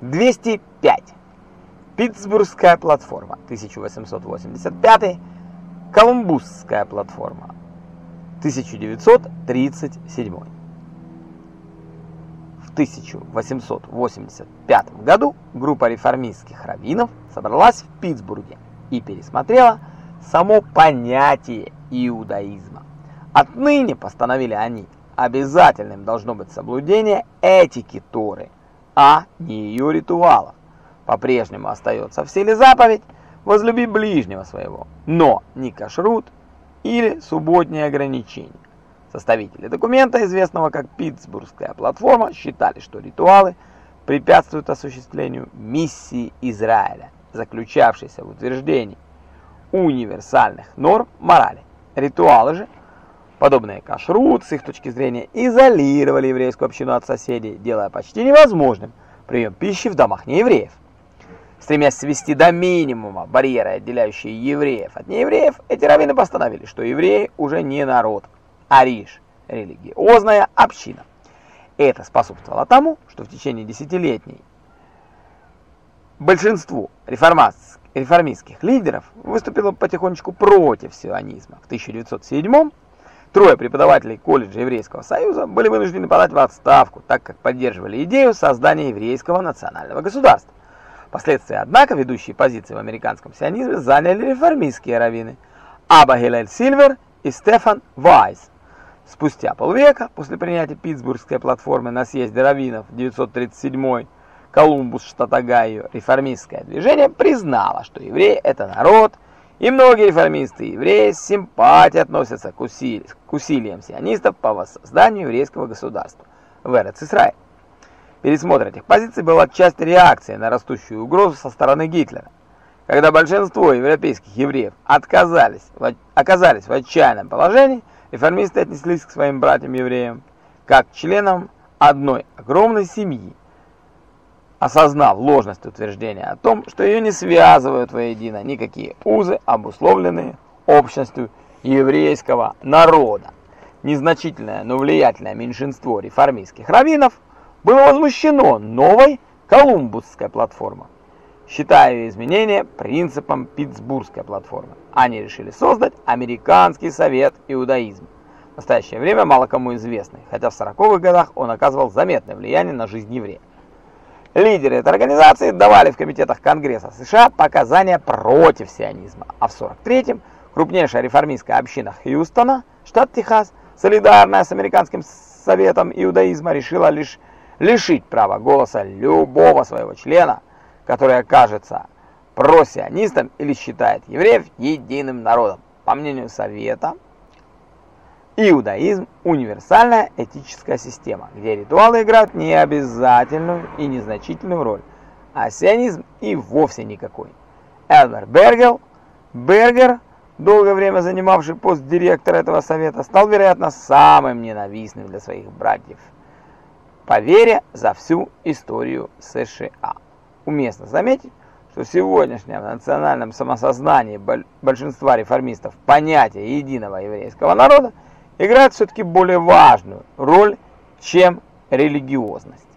205. Питтсбургская платформа, 1885. Колумбусская платформа, 1937. В 1885 году группа реформистских раввинов собралась в Питтсбурге и пересмотрела само понятие иудаизма. Отныне, постановили они, обязательным должно быть соблюдение этики Торы, а не ее ритуалов. По-прежнему остается в силе заповедь «возлюби ближнего своего», но не кашрут или субботние ограничения. Составители документа, известного как Питтсбургская платформа, считали, что ритуалы препятствуют осуществлению миссии Израиля, заключавшейся в утверждении универсальных норм морали. Ритуалы же, подобные кашрут, с их точки зрения, изолировали еврейскую общину от соседей, делая почти невозможным прием пищи в домах неевреев. Стремясь свести до минимума барьеры, отделяющие евреев от неевреев, эти раввины постановили, что евреи уже не народ, а риш, религиозная община. Это способствовало тому, что в течение десятилетней большинству реформистских лидеров выступило потихонечку против сионизма. В 1907 трое преподавателей колледжа Еврейского союза были вынуждены подать в отставку, так как поддерживали идею создания еврейского национального государства. Впоследствии, однако, ведущие позиции в американском сионизме заняли реформистские раввины Аба Гилель Сильвер и Стефан Вайс. Спустя полвека после принятия Питтсбургской платформы на съезде раввинов 937 Колумбус, штат Огайо, реформистское движение признало, что евреи – это народ, и многие реформисты евреи с симпатией относятся к, усили, к усилиям сионистов по воссозданию еврейского государства в Эрец-Исраиль. Пересмотр этих позиций был отчасти реакцией на растущую угрозу со стороны Гитлера. Когда большинство европейских евреев отказались, оказались в отчаянном положении, реформисты отнеслись к своим братьям-евреям как членам одной огромной семьи, осознав ложность утверждения о том, что ее не связывают воедино никакие узы, обусловленные общностью еврейского народа. Незначительное, но влиятельное меньшинство реформистских раввинов – было возмущено новой Колумбусской платформой, считая изменения принципом Питтсбургской платформы. Они решили создать Американский совет иудаизма. В настоящее время мало кому известный, хотя в 40-х годах он оказывал заметное влияние на жизнь евреев. Лидеры этой организации давали в комитетах Конгресса США показания против сионизма, а в 43-м крупнейшая реформистская община Хьюстона, штат Техас, солидарная с Американским советом иудаизма, решила лишь лишить права голоса любого своего члена, который окажется просионистом или считает евреев единым народом. По мнению Совета, иудаизм – универсальная этическая система, где ритуалы играют необязательную и незначительную роль, а сионизм и вовсе никакой. Элмер Бергел, Бергер, долгое время занимавший пост директора этого совета, стал, вероятно, самым ненавистным для своих братьев – по вере за всю историю США. Уместно заметить, что в сегодняшнем национальном самосознании большинства реформистов понятие единого еврейского народа играет все-таки более важную роль, чем религиозность.